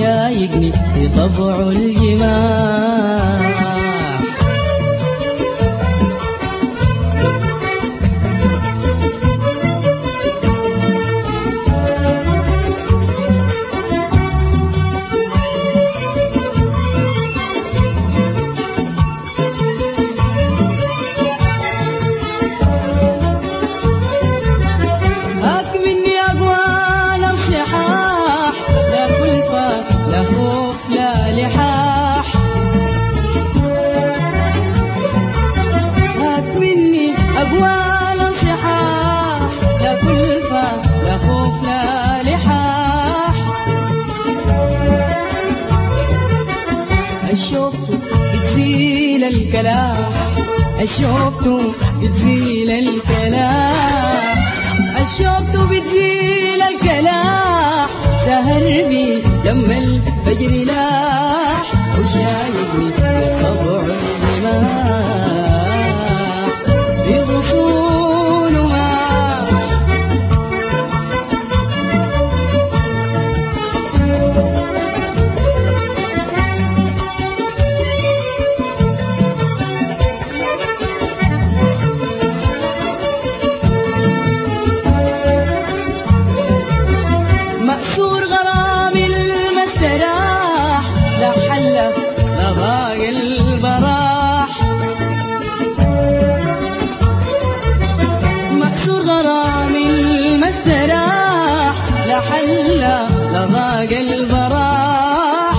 شايقني في طبعه الجمال الشوفت بتزيل الكلاح الشوفت بتزيل الكلاح الشوفت بتزيل الكلاح سهر بي لما الفجر لاح وشايفني بطبع الرماح المستراح لا حل لا ضاق البراح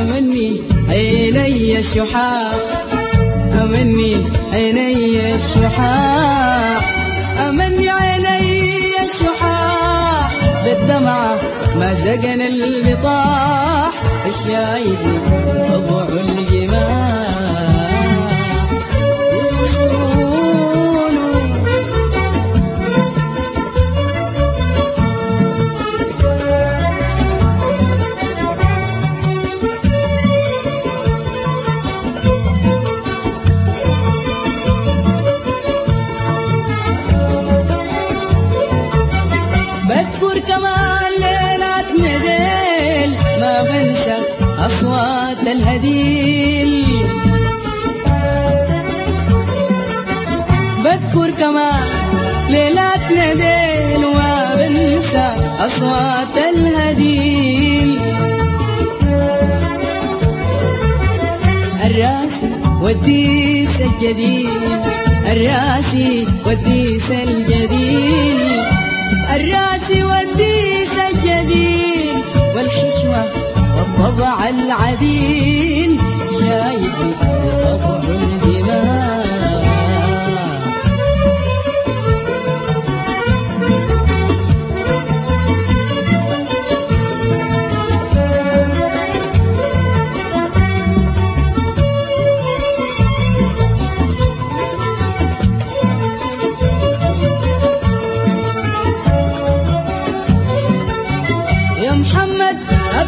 أمني عيني الشحاح أمني عيني الشحاح أمني عيني الشحاح بالدمعة ما زقن البطاح. الشايب طبع الجماح كمان ليلات نديل ما بنسى أصوات الهديل. بذكر كمان ليلات نديل وما بنسى أصوات الهديل. الراسي والديس الجديد الراسي والديس الجديد. الراسي والديس الجديد والحشوة والطبع العديل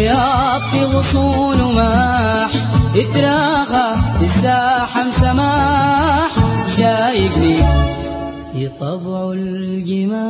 الرياض في غصون وماح اتراخى في الساحة مسماح شايفني في طبع الجماح